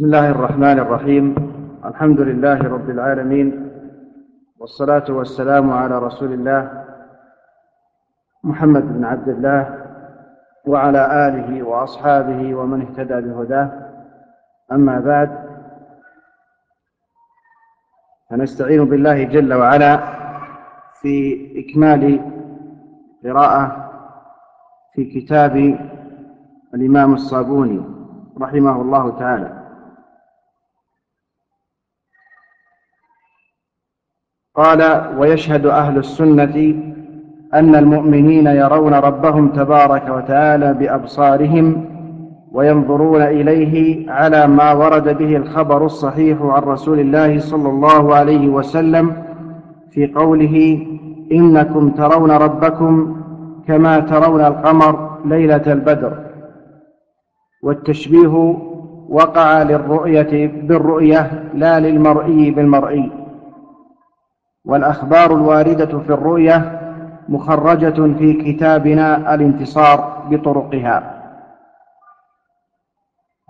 بسم الله الرحمن الرحيم. الحمد لله رب العالمين. والصلاة والسلام على رسول الله محمد بن عبد الله وعلى آله وأصحابه ومن اهتدى بهداه. أما بعد فنستعين بالله جل وعلا في إكمال قراءة في كتاب الإمام الصابوني رحمه الله تعالى. قال ويشهد أهل السنة أن المؤمنين يرون ربهم تبارك وتعالى بأبصارهم وينظرون إليه على ما ورد به الخبر الصحيح عن رسول الله صلى الله عليه وسلم في قوله إنكم ترون ربكم كما ترون القمر ليلة البدر. والتشبيه وقع للرؤية بالرؤية لا للمرئي بالمرئي. والأخبار الواردة في الرؤية مخرجة في كتابنا الانتصار بطرقها.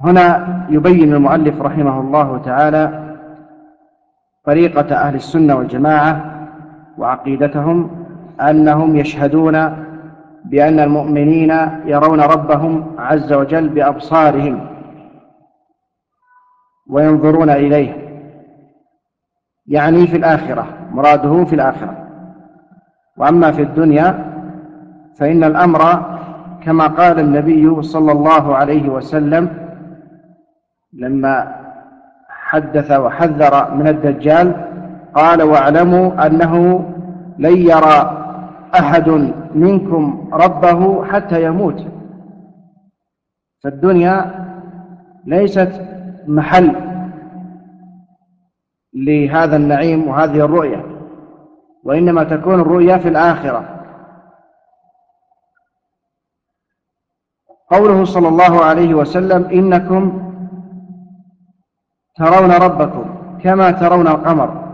هنا يبين المؤلف رحمه الله تعالى طريقة أهل السنة والجماعة وعقيدتهم أنهم يشهدون بأن المؤمنين يرون ربهم عز وجل بأبصارهم وينظرون إليه يعني في الآخرة. مراده في الآخرة. وأما في الدنيا فإن الأمر كما قال النبي صلى الله عليه وسلم لما حدث وحذر من الدجال قال واعلموا أنه لن يرى أحد منكم ربه حتى يموت. فالدنيا ليست محل لهذا النعيم وهذه الرؤية وإنما تكون الرؤيا في الآخرة. قوله صلى الله عليه وسلم إنكم ترون ربكم كما ترون القمر.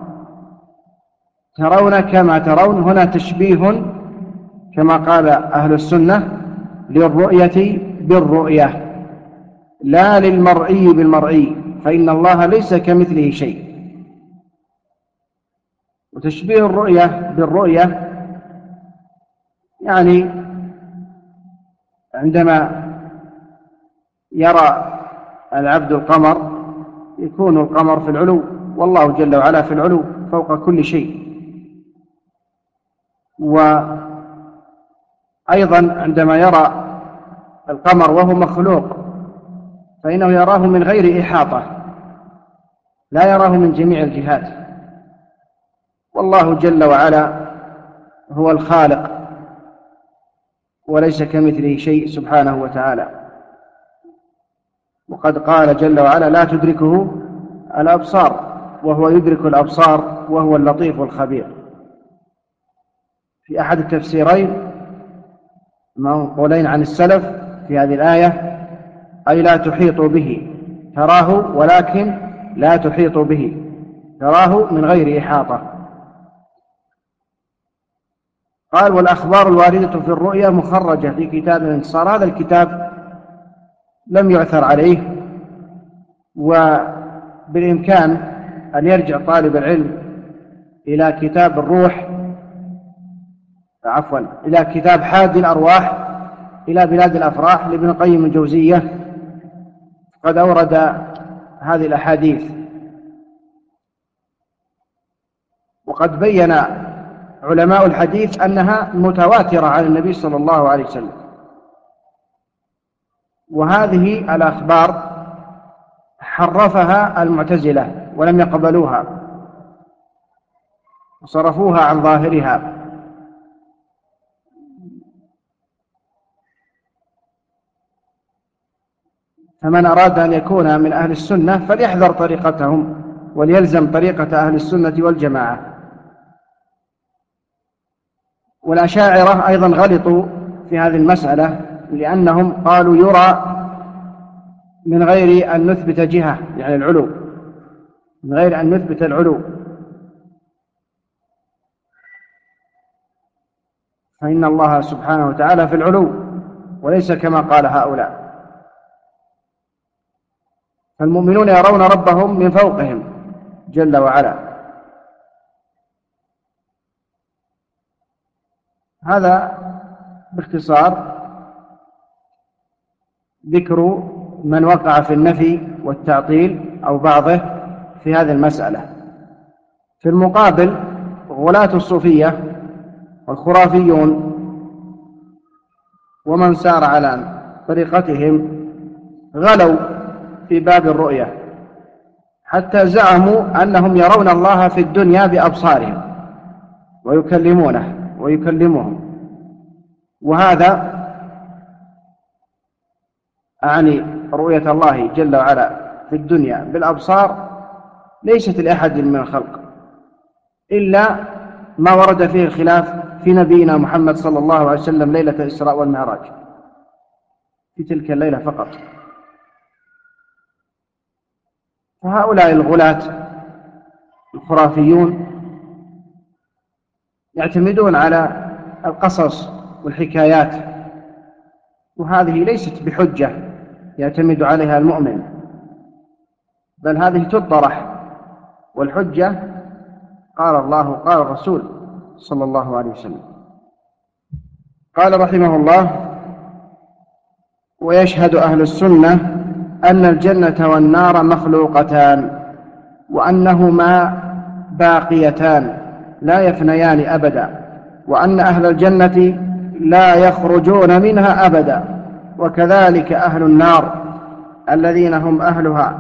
ترون كما ترون هنا تشبيه كما قال أهل السنة للرؤية بالرؤية لا للمرئي بالمرئي فإن الله ليس كمثله شيء. وتشبيه الرؤية بالرؤية يعني عندما يرى العبد القمر يكون القمر في العلو والله جل وعلا في العلو فوق كل شيء. وأيضا عندما يرى القمر وهو مخلوق فإنه يراه من غير إحاطة لا يراه من جميع الجهات. والله جل وعلا هو الخالق وليس كمثله شيء سبحانه وتعالى. وقد قال جل وعلا لا تدركه الأبصار وهو يدرك الأبصار وهو اللطيف الخبير. في أحد التفسيرين منقولين عن السلف في هذه الآية أي لا تحيط به تراه ولكن لا تحيط به تراه من غير إحاطة. قال والأخبار الواردة في الرؤيا مخرجة في كتاب الانتصار. هذا الكتاب لم يعثر عليه وبالإمكان أن يرجع طالب العلم إلى كتاب الروح عفوا إلى كتاب حاد الأرواح إلى بلاد الأفراح لابن القيم الجوزية. قد أورد هذه الأحاديث. وقد بين علماء الحديث أنها متواترة عن النبي صلى الله عليه وسلم. وهذه الأخبار حرفها المعتزلة ولم يقبلوها. وصرفوها عن ظاهرها. فمن أراد أن يكون من أهل السنة فليحذر طريقتهم وليلزم طريقة أهل السنة والجماعة. والأشاعرة أيضا غلطوا في هذه المسألة لأنهم قالوا يرى من غير أن نثبت جهة يعني العلو من غير أن نثبت العلو. فإن الله سبحانه وتعالى في العلو وليس كما قال هؤلاء. فالمؤمنون يرون ربهم من فوقهم جل وعلا. هذا باختصار ذكر من وقع في النفي والتعطيل أو بعضه في هذه المسألة. في المقابل غلاة الصوفية والخرافيون ومن سار على طريقتهم غلوا في باب الرؤية حتى زعموا أنهم يرون الله في الدنيا بأبصارهم ويكلمونه. ويكلمهم. وهذا أعني رؤية الله جل وعلا في الدنيا بالأبصار ليست لأحد من الخلق إلا ما ورد فيه الخلاف في نبينا محمد صلى الله عليه وسلم ليلة الإسراء والمعراج في تلك الليلة فقط. فهؤلاء الغلاة الخرافيون يعتمدون على القصص والحكايات. وهذه ليست بحجة يعتمد عليها المؤمن بل هذه تطرح. والحجة قال الله قال الرسول صلى الله عليه وسلم. قال رحمه الله ويشهد أهل السنة أن الجنة والنار مخلوقتان وأنهما باقيتان. لا يفنيان أبدا وأن أهل الجنة لا يخرجون منها أبدا وكذلك أهل النار الذين هم أهلها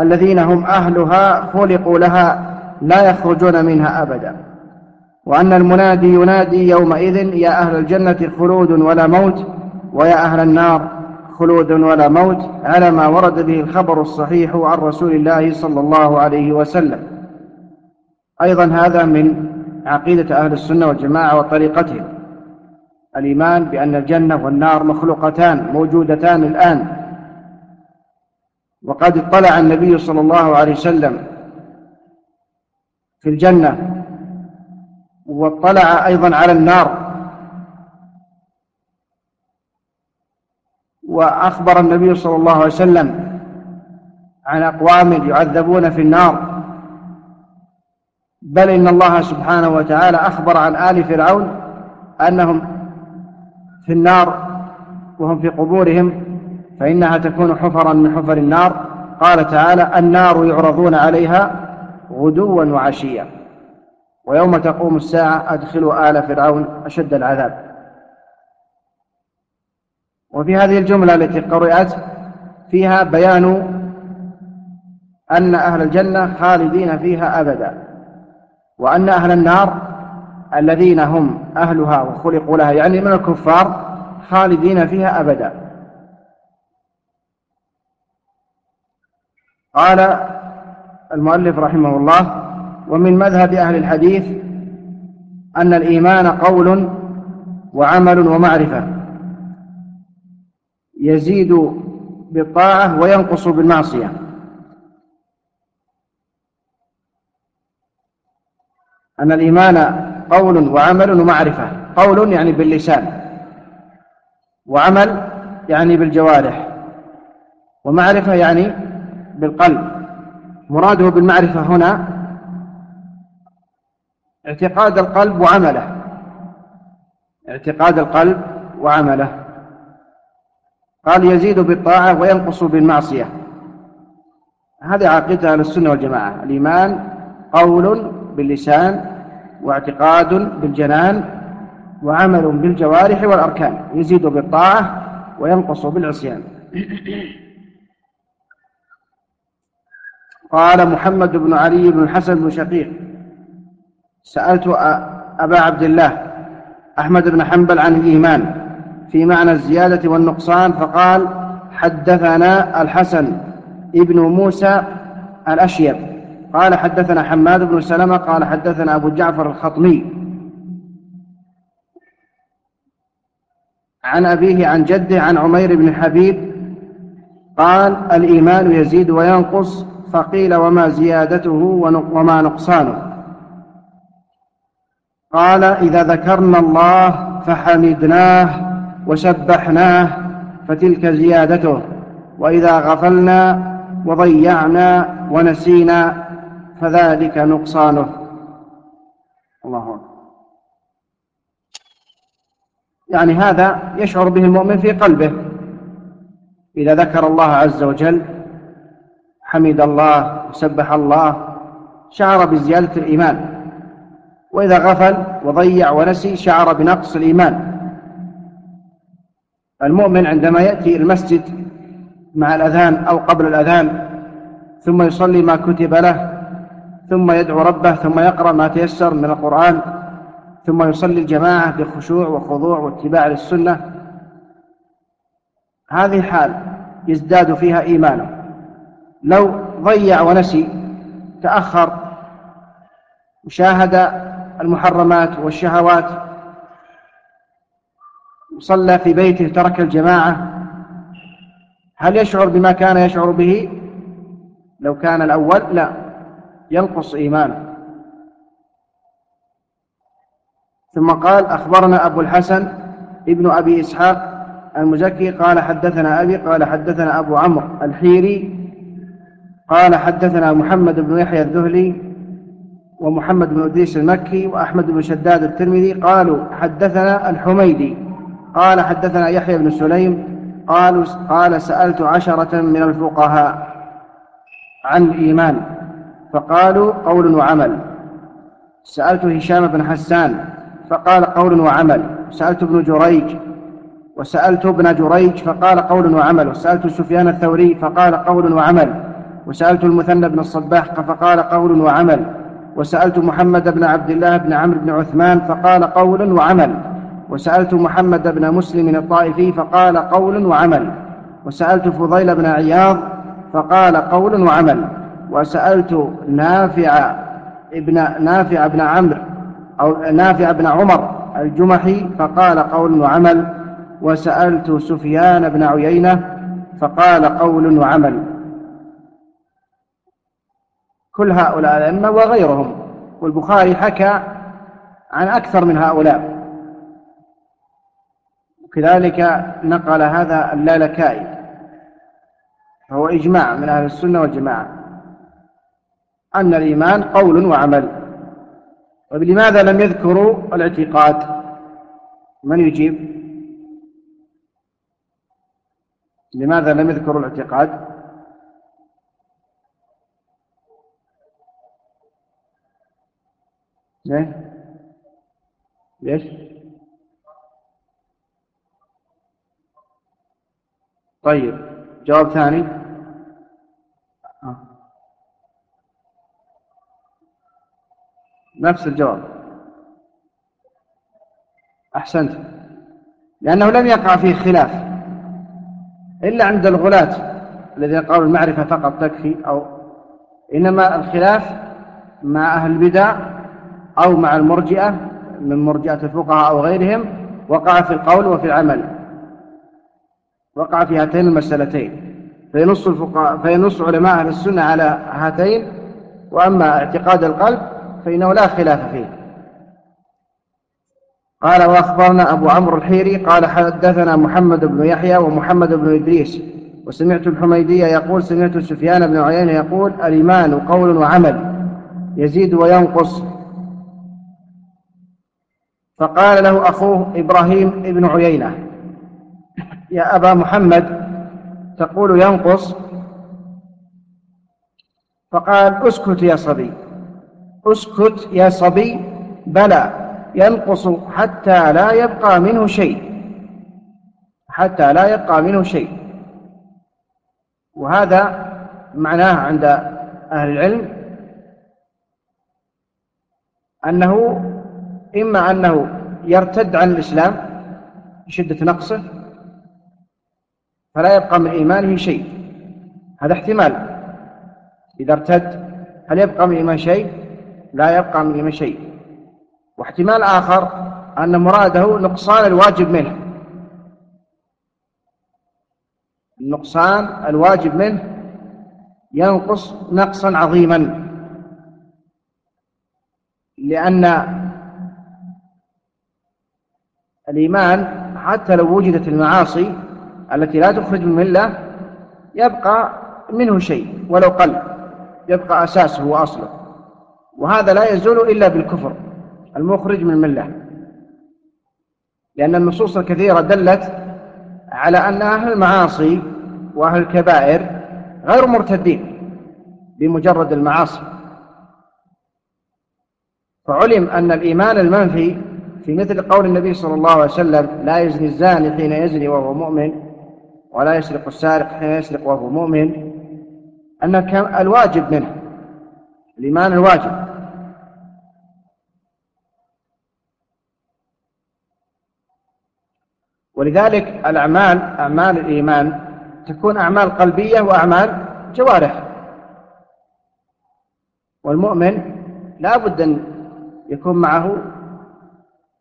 الذين هم أهلها خلقوا لها لا يخرجون منها أبدا. وأن المنادي ينادي يومئذ يا أهل الجنة خلود ولا موت ويا أهل النار خلود ولا موت على ما ورد به الخبر الصحيح عن رسول الله صلى الله عليه وسلم. أيضا هذا من عقيدة أهل السنة والجماعة وطريقتهم. الإيمان بأن الجنة والنار مخلوقتان موجودتان الآن. وقد اطلع النبي صلى الله عليه وسلم في الجنة واطلع أيضا على النار. وأخبر النبي صلى الله عليه وسلم عن أقوام يعذبون في النار. بل إن الله سبحانه وتعالى أخبر عن آل فرعون أنهم في النار وهم في قبورهم فإنها تكون حفرا من حفر النار. قال تعالى النار يعرضون عليها غدوا وعشيا ويوم تقوم الساعة أدخلوا آل فرعون أشد العذاب. وفي هذه الجملة التي قرأت فيها بيان أن أهل الجنة خالدين فيها أبدا. وأن أهل النار الذين هم أهلها وخلقوا لها يعني من الكفار خالدين فيها أبدا. قال المؤلف رحمه الله ومن مذهب أهل الحديث أن الإيمان قول وعمل ومعرفة. يزيد بالطاعة وينقص بالمعصية. أن الإيمان قول وعمل ومعرفة. قول يعني باللسان. وعمل يعني بالجوارح. ومعرفة يعني بالقلب. مراده بالمعرفة هنا اعتقاد القلب وعمله. اعتقاد القلب وعمله. قال يزيد بالطاعة وينقص بالمعصية. هذه عقيدة أهل السنة والجماعة. الإيمان قول باللسان واعتقاد بالجنان وعمل بالجوارح والأركان يزيد بالطاعة وينقص بالعصيان. قال محمد بن علي بن الحسن بن شقيق سألت أبا عبد الله أحمد بن حنبل عن الإيمان في معنى الزيادة والنقصان فقال حدثنا الحسن ابن موسى الأشيب. قال حدثنا حماد بن سلمة قال حدثنا أبو جعفر الخطمي عن أبيه عن جده عن عمير بن حبيب قال الإيمان يزيد وينقص فقيل وما زيادته وما نقصانه. قال إذا ذكرنا الله فحمدناه وسبحناه فتلك زيادته وإذا غفلنا وضيعنا ونسينا فذلك نقصانه. الله أكبر. يعني هذا يشعر به المؤمن في قلبه. إذا ذكر الله عز وجل حمد الله وسبح الله شعر بزيادة الإيمان. وإذا غفل وضيع ونسي شعر بنقص الإيمان. المؤمن عندما يأتي المسجد مع الأذان أو قبل الأذان ثم يصلي ما كتب له ثم يدعو ربه ثم يقرأ ما تيسر من القرآن ثم يصلي الجماعة بخشوع وخضوع واتباع للسنة. هذه حال يزداد فيها إيمانه. لو ضيع ونسي تأخر وشاهد المحرمات والشهوات صلى في بيته ترك الجماعة هل يشعر بما كان يشعر به؟ لو كان الأول لا. ينقص إيمانه. ثم قال أخبرنا أبو الحسن ابن أبي إسحاق المزكي قال حدثنا أبي قال حدثنا أبو عمرو الحيري قال حدثنا محمد بن يحيى الذهلي ومحمد بن إدريس المكي وأحمد بن شداد الترمذي قالوا حدثنا الحميدي. قال حدثنا يحيى بن سليم قالوا قال سألت عشرة من الفقهاء عن الإيمان. فقالوا قول وعمل. سألت هشام بن حسان فقال قول وعمل. سألت ابن جريج وسألت ابن جريج فقال قول وعمل. وسألت سفيان الثوري فقال قول وعمل. وسألت المثنى بن الصباح فقال قول وعمل. وسألت محمد بن عبد الله بن عمرو بن عثمان فقال قول وعمل. وسألت محمد بن مسلم الطائفي فقال قول وعمل. وسألت فضيل بن عياض فقال قول وعمل. وسألت نافع ابن نافع بن عمرو أو نافع بن عمر الجمحي فقال قول وعمل. وسألت سفيان بن عيينة فقال قول وعمل. كل هؤلاء الأئمة وغيرهم. والبخاري حكى عن أكثر من هؤلاء. وكذلك نقل هذا اللالكائي. فهو إجماع من أهل السنة والجماعة. أن الإيمان قول وعمل. ولماذا لم يذكروا الاعتقاد؟ من يجيب؟ لماذا لم يذكروا الاعتقاد؟ ليه ليش؟ طيب جواب ثاني. نفس الجواب. أحسنت. لأنه لم يقع فيه خلاف. إلا عند الغلاة الذين قالوا المعرفة فقط تكفي أو إنما الخلاف مع أهل البدع أو مع المرجئة من مرجئة الفقهاء أو غيرهم وقع في القول وفي العمل. وقع في هاتين المسألتين. فينص الفقهاء فينص علماء أهل السنة على هاتين. وأما اعتقاد القلب فإنه لا خلاف فيه. قال وأخبرنا أبو عمرو الحيري قال حدثنا محمد بن يحيى ومحمد بن إدريس وسمعت الحميدية يقول سمعت سفيان بن عيينة يقول الإيمان قول وعمل يزيد وينقص. فقال له أخوه إبراهيم بن عيينة يا أبا محمد تقول ينقص؟ فقال أسكت يا صبي. اسكت يا صبي بلى ينقص حتى لا يبقى منه شيء. حتى لا يبقى منه شيء. وهذا معناه عند أهل العلم أنه إما أنه يرتد عن الإسلام بشدة نقصه فلا يبقى من إيمانه شيء. هذا احتمال. إذا ارتد هل يبقى من إيمان شيء؟ لا يبقى من إيمان شيء. واحتمال آخر أن مراده نقصان الواجب منه. النقصان الواجب منه ينقص نقصا عظيما. لأن الإيمان حتى لو وجدت المعاصي التي لا تخرج من الملة يبقى منه شيء ولو قل يبقى أساسه وأصله. وهذا لا يزول إلا بالكفر المخرج من الملة. لأن النصوص الكثيرة دلت على أن أهل المعاصي وأهل الكبائر غير مرتدين بمجرد المعاصي. فعلم أن الإيمان المنفي في مثل قول النبي صلى الله عليه وسلم لا يزني الزاني حين يزني وهو مؤمن ولا يسرق السارق حين يسرق وهو مؤمن أن الواجب منه الإيمان الواجب. ولذلك الأعمال أعمال الإيمان تكون أعمال قلبية وأعمال جوارح. والمؤمن لا بد أن يكون معه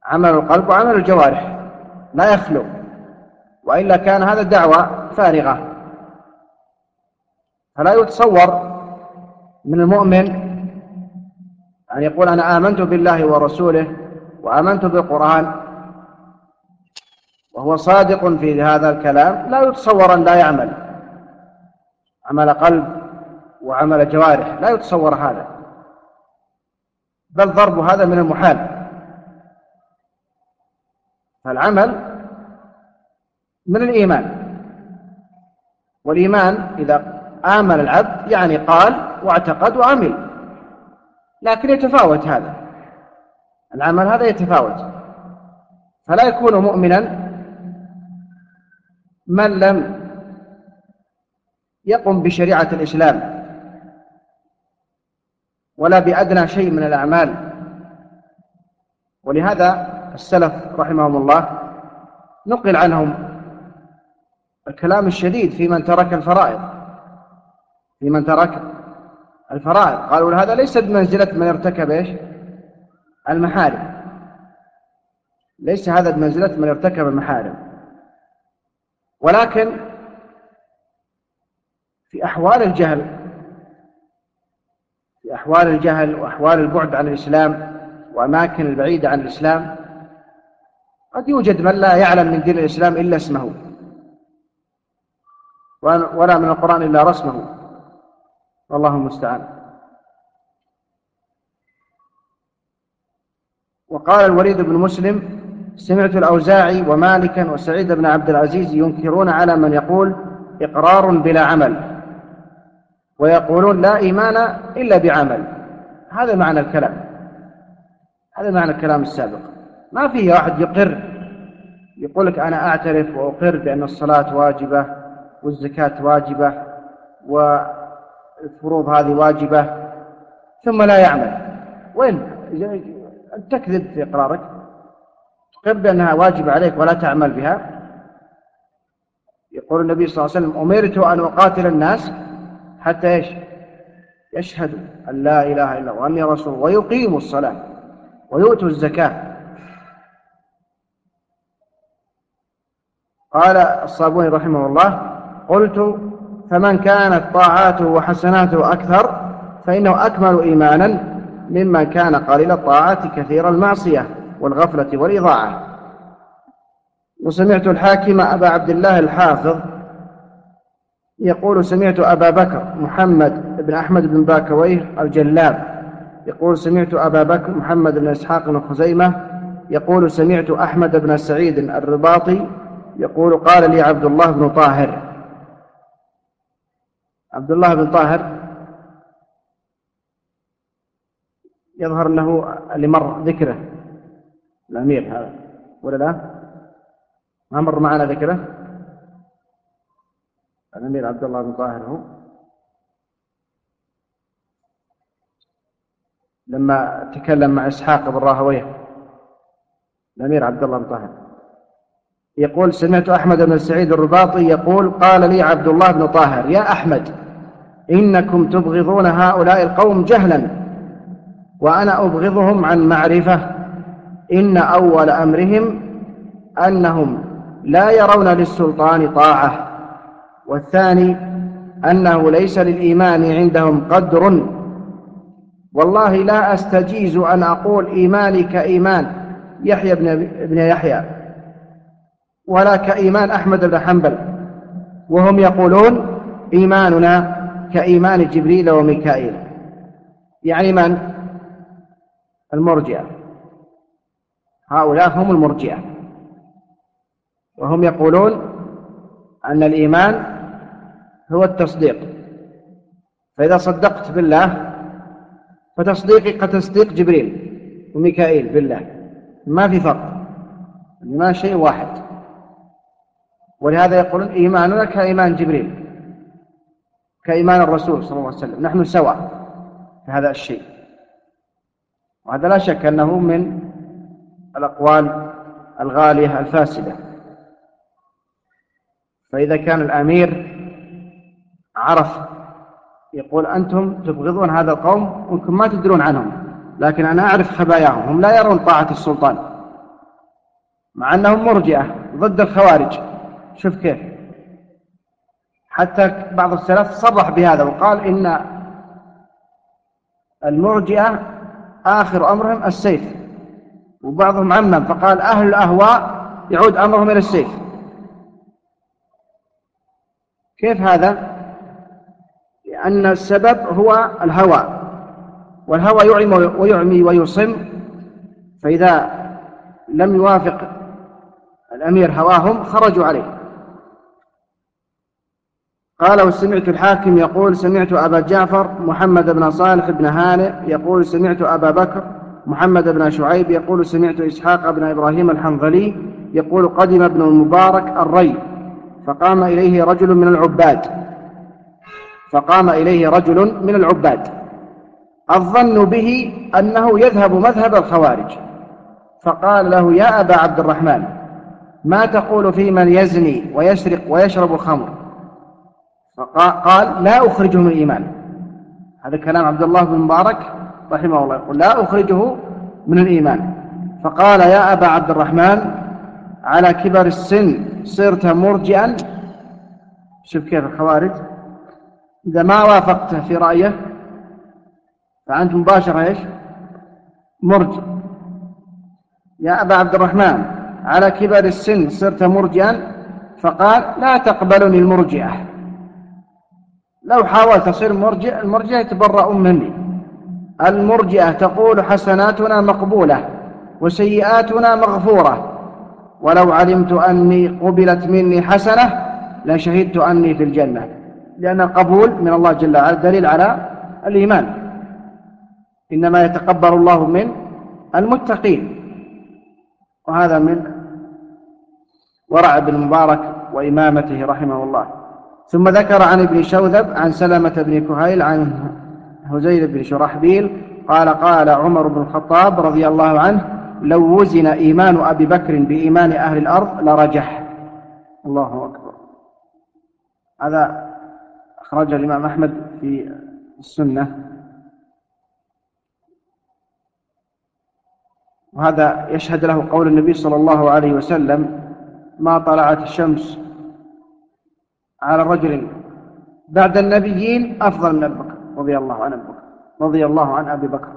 عمل القلب وعمل الجوارح لا يخلو وإلا كان هذا دعوة فارغة. فلا يتصور من المؤمن أن يقول أنا آمنت بالله ورسوله وآمنت بالقرآن وهو صادق في هذا الكلام لا يتصور أن لا يعمل. عمل قلب وعمل جوارح لا يتصور هذا. بل ضرب هذا من المحال. فالعمل من الإيمان. والإيمان إذا آمن العبد يعني قال واعتقد وعمل. لكن يتفاوت هذا. العمل هذا يتفاوت. فلا يكون مؤمنا من لم يقم بشريعة الإسلام ولا بأدنى شيء من الأعمال. ولهذا السلف رحمهم الله نقل عنهم الكلام الشديد في من ترك الفرائض في من ترك الفرائض. قالوا هذا ليس بمنزلة من ارتكب إيش؟ المحارم. ليس هذا بمنزلة من ارتكب المحارم. ولكن في أحوال الجهل في أحوال الجهل وأحوال البعد عن الإسلام وأماكن البعيدة عن الإسلام قد يوجد من لا يعلم من دين الإسلام إلا اسمه ولا من القرآن إلا رسمه. والله المستعان. وقال الوليد بن مسلم سمعت الأوزاعي ومالكا وسعيد بن عبد العزيز ينكرون على من يقول إقرار بلا عمل ويقولون لا إيمان إلا بعمل. هذا معنى الكلام هذا معنى الكلام السابق. ما فيه واحد يقر يقول لك أنا أعترف وأقر بأن الصلاة واجبة والزكاة واجبة والفروض هذه واجبة ثم لا يعمل. وين؟ تكذب في إقرارك. تقر بأنها واجبة عليك ولا تعمل بها؟ يقول النبي صلى الله عليه وسلم أمرت أن أقاتل الناس حتى إيش؟ يشهدوا أن لا إله إلا الله وأني رسول ويقيموا الصلاة ويؤتوا الزكاة. قال الصابوني رحمه الله قلت فمن كانت طاعاته وحسناته أكثر فإنه أكمل إيمانا ممن كان قليل الطاعات كثير المعصية. والغفلة والإضاعة. وسمعت الحاكم أبا عبد الله الحافظ يقول سمعت أبا بكر محمد بن أحمد بن باكويه الجلاب يقول سمعت أبا بكر محمد بن إسحاق بن خزيمة يقول سمعت أحمد بن سعيد الرباطي يقول قال لي عبد الله بن طاهر. عبد الله بن طاهر يظهر أنه اللي مر ذكره. الأمير هذا. ولا لا؟ ما مر معنا ذكره؟ الأمير عبد الله بن طاهر هو. لما تكلم مع إسحاق بن راهويه. الأمير عبد الله بن طاهر. يقول سمعت أحمد بن سعيد الرباطي يقول قال لي عبد الله بن طاهر يا أحمد إنكم تبغضون هؤلاء القوم جهلا وأنا أبغضهم عن معرفة إن أول أمرهم أنهم لا يرون للسلطان طاعة والثاني أنه ليس للإيمان عندهم قدر. والله لا أستجيز أن أقول إيماني كإيمان يحيى بن, بن يحيى ولا كإيمان أحمد بن حنبل وهم يقولون إيماننا كإيمان جبريل وميكائيل. يعني من؟ المرجئة. هؤلاء هم المرجئة. وهم يقولون أن الإيمان هو التصديق. فإذا صدقت بالله فتصديقي كتصديق جبريل وميكائيل بالله. ما في فرق. الإيمان شيء واحد. ولهذا يقولون إيماننا كإيمان جبريل كإيمان الرسول صلى الله عليه وسلم. نحن سواء في هذا الشيء. وهذا لا شك أنه من الأقوال الغالية الفاسدة. فإذا كان الأمير عرف يقول أنتم تبغضون هذا القوم وأنكم ما تدرون عنهم لكن أنا أعرف خباياهم هم لا يرون طاعة السلطان مع أنهم مرجئة ضد الخوارج. شوف كيف. حتى بعض السلف صرح بهذا وقال إن المرجئة آخر أمرهم السيف. وبعضهم عمم فقال أهل الأهواء يعود أمرهم إلى السيف. كيف هذا؟ لأن السبب هو الهوى. والهوى يعمي ويعمي ويصم فإذا لم يوافق الأمير هواهم خرجوا عليه. قال وسمعت الحاكم يقول سمعت أبا جعفر محمد بن صالح بن هانئ يقول سمعت أبا بكر محمد بن شعيب يقول سمعت إسحاق بن إبراهيم الحنظلي يقول قدم ابن المبارك الري فقام إليه رجل من العباد. فقام إليه رجل من العباد. الظن به أنه يذهب مذهب الخوارج. فقال له يا أبا عبد الرحمن ما تقول في من يزني ويسرق ويشرب الخمر؟ فقال لا أخرجه من الإيمان. هذا كلام عبد الله بن مبارك رحمه الله يقول لا أخرجه من الإيمان. فقال يا أبا عبد الرحمن على كبر السن صرت مرجئا. شوف كيف الخوارج. إذا ما وافقته في رأيه فأنت مباشرة إيش؟ مرجئ. يا أبا عبد الرحمن على كبر السن صرت مرجئا. فقال لا تقبلني المرجئة. لو حاولت تصير مرجئ المرجئة يتبرؤون مني. المرجئة تقول حسناتنا مقبولة وسيئاتنا مغفورة. ولو علمت أني قبلت مني حسنة لشهدت أني في الجنة. لأن القبول من الله جل وعلا دليل على الإيمان. إنما يتقبل الله من المتقين. وهذا من ورع ابن مبارك وإمامته رحمه الله. ثم ذكر عن ابن شوذب عن سلمة بن كهيل عن هزيل بن شرحبيل قال قال عمر بن الخطاب رضي الله عنه لو وزن إيمان أبي بكر بإيمان أهل الأرض لرجح. الله أكبر. هذا أخرج الإمام أحمد في السنة. وهذا يشهد له قول النبي صلى الله عليه وسلم ما طلعت الشمس على رجل بعد النبيين أفضل من أبي بكر. رضي الله عن أبي بكر رضي الله عن أبي بكر.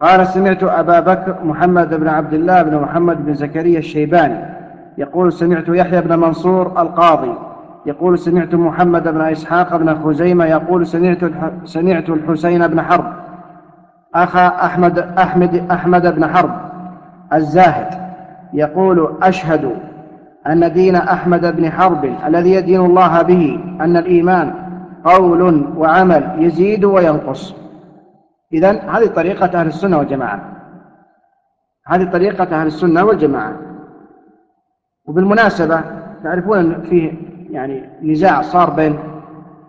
قال سمعت أبا بكر محمد بن عبد الله بن محمد بن زكريا الشيباني يقول سمعت يحيى بن منصور القاضي يقول سمعت محمد بن إسحاق بن خزيمة يقول سمعت سمعت الحسين بن حرب أخا أحمد أحمد أحمد بن حرب الزاهد يقول أشهد أن دين أحمد بن حرب الذي يدين الله به أن الإيمان قول وعمل يزيد وينقص. إذا هذه طريقة أهل السنة والجماعة. هذه طريقة أهل السنة والجماعة. وبالمناسبة تعرفون أن فيه يعني نزاع صار بين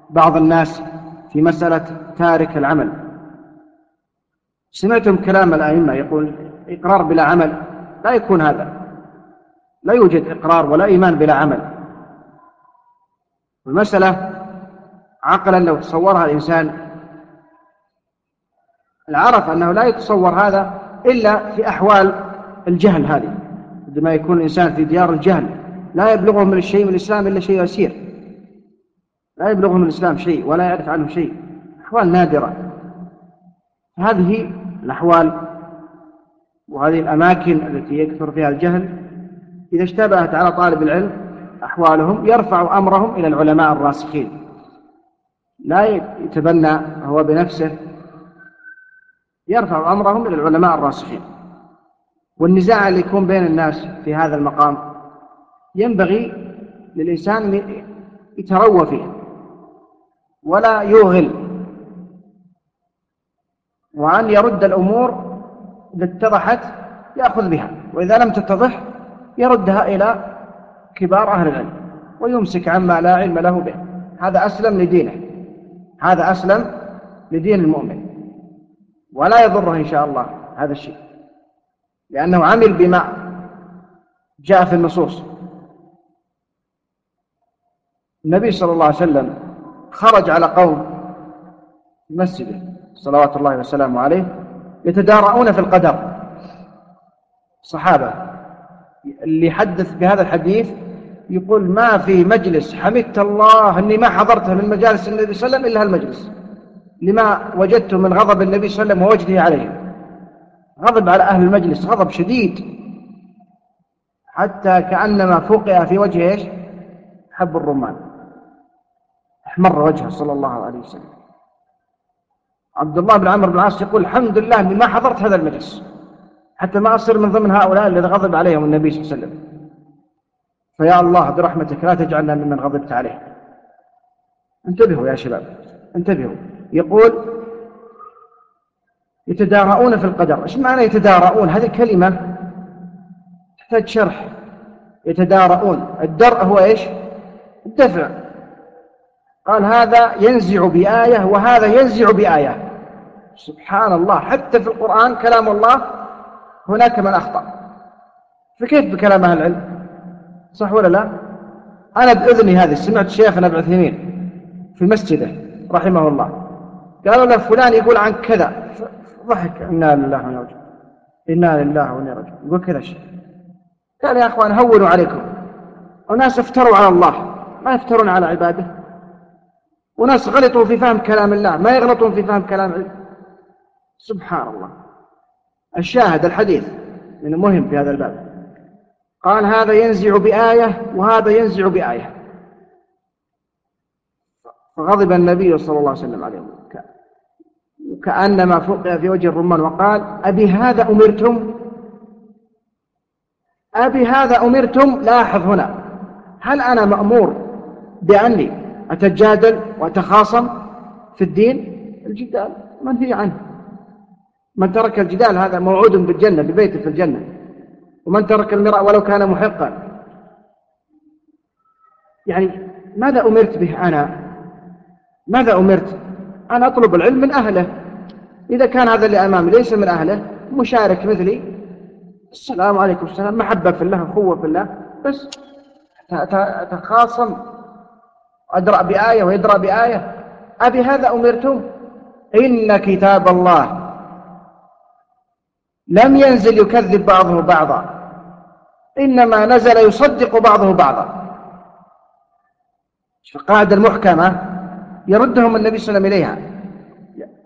بعض الناس في مسألة تارك العمل. سمعتم كلام الأئمة يقول إقرار بلا عمل لا يكون هذا. لا يوجد إقرار ولا إيمان بلا عمل. المسألة عقلا لو تصورها الإنسان. العرف أنه لا يتصور هذا إلا في أحوال الجهل هذه. عندما يكون الإنسان في ديار الجهل. لا يبلغه من الشيء من الإسلام إلا شيء يسير. لا يبلغه من الإسلام شيء ولا يعرف عنه شيء. أحوال نادرة. هذه الأحوال وهذه الأماكن التي يكثر فيها الجهل إذا اشتبهت على طالب العلم أحوالهم يرفع أمرهم إلى العلماء الراسخين. لا يتبنى هو بنفسه يرفع أمرهم إلى العلماء الراسخين. والنزاع اللي يكون بين الناس في هذا المقام ينبغي للإنسان أن يتروى فيه ولا يوغل وأن يرد الأمور إذا اتضحت يأخذ بها. وإذا لم تتضح يردها إلى كبار أهل العلم ويمسك عما لا علم له به. هذا أسلم لدينه. هذا أسلم لدين المؤمن. ولا يضره إن شاء الله هذا الشيء. لأنه عمل بما جاء في النصوص. النبي صلى الله عليه وسلم خرج على قوم مسجده صلوات الله وسلامه عليه يتدارؤون في القدر. صحابة اللي حدث بهذا الحديث يقول ما في مجلس حمدت الله أني ما حضرته من مجالس النبي صلى الله عليه وسلم إلا هالمجلس. لما وجدته من غضب النبي صلى الله عليه وسلم ووجده عليه. غضب على أهل المجلس غضب شديد. حتى كأنما فقع في وجهه إيش؟ حب الرمان. احمر وجهه صلى الله عليه وسلم. عبد الله بن عمرو بن العاص يقول الحمد لله إني ما حضرت هذا المجلس. حتى ما أصير من ضمن هؤلاء الذي غضب عليهم النبي صلى الله عليه وسلم. فيا الله برحمتك لا تجعلنا ممن غضبت عليه. انتبهوا يا شباب انتبهوا. يقول يتدارؤون في القدر. إيش معنى يتدارؤون؟ هذه الكلمة تحتاج شرح. يتدارؤون. الدرء هو إيش؟ الدفع. قال هذا ينزع بآية وهذا ينزع بآية. سبحان الله حتى في القرآن كلام الله هناك من أخطأ. فكيف بكلام أهل العلم؟ صح ولا لا؟ أنا بإذني هذه سمعت شيخنا ابن عثيمين في مسجده رحمه الله. قالوا له فلان يقول عن كذا. ضحك. إنا لله ونعم راجعون. إنا لله ونعم راجعون. يقول كذا شيء. قال يا أخوان هونوا عليكم. وناس افتروا على الله. ما يفترون على عباده. وناس غلطوا في فهم كلام الله. ما يغلطون في فهم كلام سبحان الله. الشاهد الحديث من المهم في هذا الباب. قال هذا ينزع بآية وهذا ينزع بآية. فغضب النبي صلى الله عليه وسلم عليهم كأنما فقع في وجه الرمان وقال أبي هذا أمرتم؟ أبي هذا أمرتم؟ لاحظ هنا. هل أنا مأمور بأني أتجادل وأتخاصم في الدين؟ الجدال منهي عنه. من ترك الجدال هذا موعود بالجنة ببيت في الجنة. ومن ترك المراء ولو كان محقا. يعني ماذا أمرت به أنا؟ ماذا أمرت؟ أنا أطلب العلم من أهله. إذا كان هذا اللي أمامي ليس من أهله مشارك مثلي. السلام عليكم السلام. محبة في الله أخوة في الله. بس أتخاصم. أدرأ بآية ويدرأ بآية. أبي هذا أمرتم إن كتاب الله لم ينزل يكذب بعضه بعضا إنما نزل يصدق بعضه بعضا. القاعدة المحكمة يردهم النبي صلى الله عليه وسلم إليها.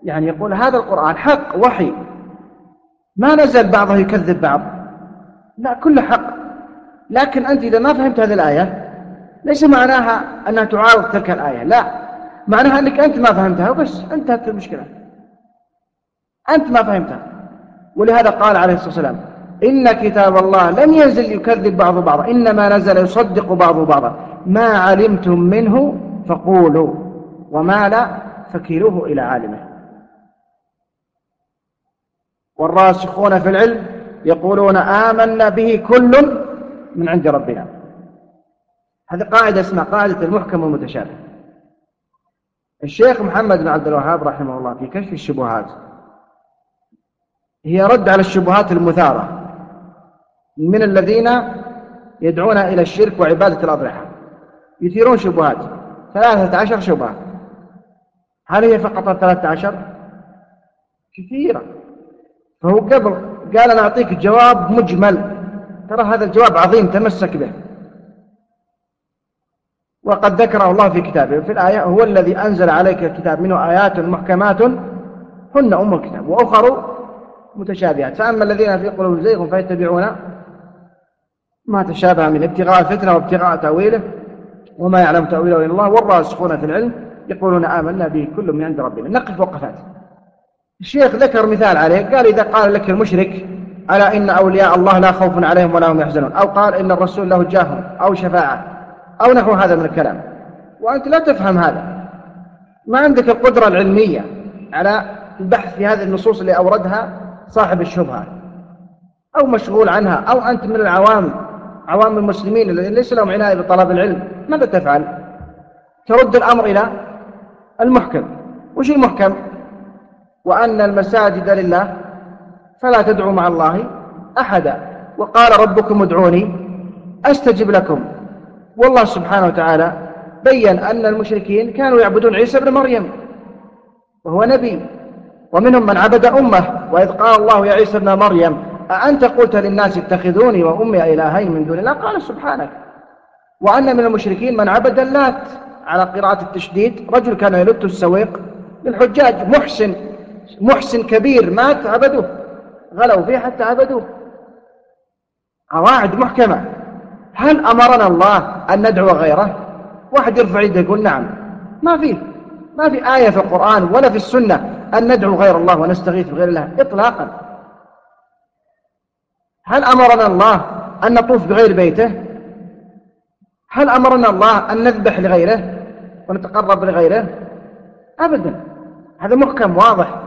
يعني يقول هذا القرآن حق وحي. ما نزل بعضه يكذب بعض. لا كله حق. لكن أنت إذا ما فهمت هذه الآية ليس معناها أنها تعارض تلك الآية. لا معناها أنك أنت ما فهمتها وبس انتهت المشكلة. أنت ما فهمتها. ولهذا قال عليه الصلاة والسلام إن كتاب الله لم ينزل يكذب بعض بعضا إنما نزل يصدق بعض بعضا. ما علمتم منه فقولوا وما لا فكلوه إلى عالمه. والراسخون في العلم يقولون آمنا به كل من عند ربنا. هذه قاعدة اسمها قاعدة المحكم والمتشابه. الشيخ محمد بن عبد الوهاب رحمه الله في كشف الشبهات هي رد على الشبهات المثارة من الذين يدعون إلى الشرك وعبادة الأضرحة. يثيرون شبهات. ثلاثة عشر شبهة. هل هي فقط ثلاثة عشر؟ كثيرة. فهو قبل قال أنا أعطيك جواب مجمل. ترى هذا الجواب عظيم تمسك به. وقد ذكره الله في كتابه. في الآية هو الذي أنزل عليك الكتاب منه آيات محكمات هن أم الكتاب. وأخر متشابهات. فأما الذين في قلوبهم زيغ فيتبعون ما تشابه من ابتغاء الفتنة وابتغاء تأويله وما يعلم تأويله إلا الله والراسخون في العلم يقولون آمنا به كل من عند ربنا. نقف وقفات. الشيخ ذكر مثال عليه قال إذا قال لك المشرك ألا إن أولياء الله لا خوف عليهم ولا هم يحزنون؟ أو قال إن الرسول له جاه أو شفاعة أو نحو هذا من الكلام. وأنت لا تفهم هذا. ما عندك القدرة العلمية على البحث في هذه النصوص اللي أوردها صاحب الشبهة أو مشغول عنها أو أنت من العوام عوام المسلمين الذين ليس لهم عناية بطلب العلم ماذا تفعل؟ ترد الأمر إلى المحكم وش المحكم؟ وأن المساجد لله فلا تدعوا مع الله أحدا وقال ربكم ادعوني أستجب لكم والله سبحانه وتعالى بين أن المشركين كانوا يعبدون عيسى بن مريم وهو نبي ومنهم من عبد أمه وإذ قال الله يا عيسى ابن مريم أأنت قلت للناس اتخذوني وأمي إلهين من دون الله؟ قال سبحانك. وأن من المشركين من عبد اللات. على قراءة التشديد رجل كان يلت السويق للحجاج محسن محسن كبير مات عبدوه. غلوا فيه حتى عبدوه. قواعد محكمة. هل أمرنا الله أن ندعو غيره؟ واحد يرفع يده يقول نعم. ما فيه ما في آية في القرآن ولا في السنة أن ندعو غير الله ونستغيث بغير الله إطلاقا. هل أمرنا الله أن نطوف بغير بيته؟ هل أمرنا الله أن نذبح لغيره ونتقرب لغيره؟ أبدا. هذا محكم واضح.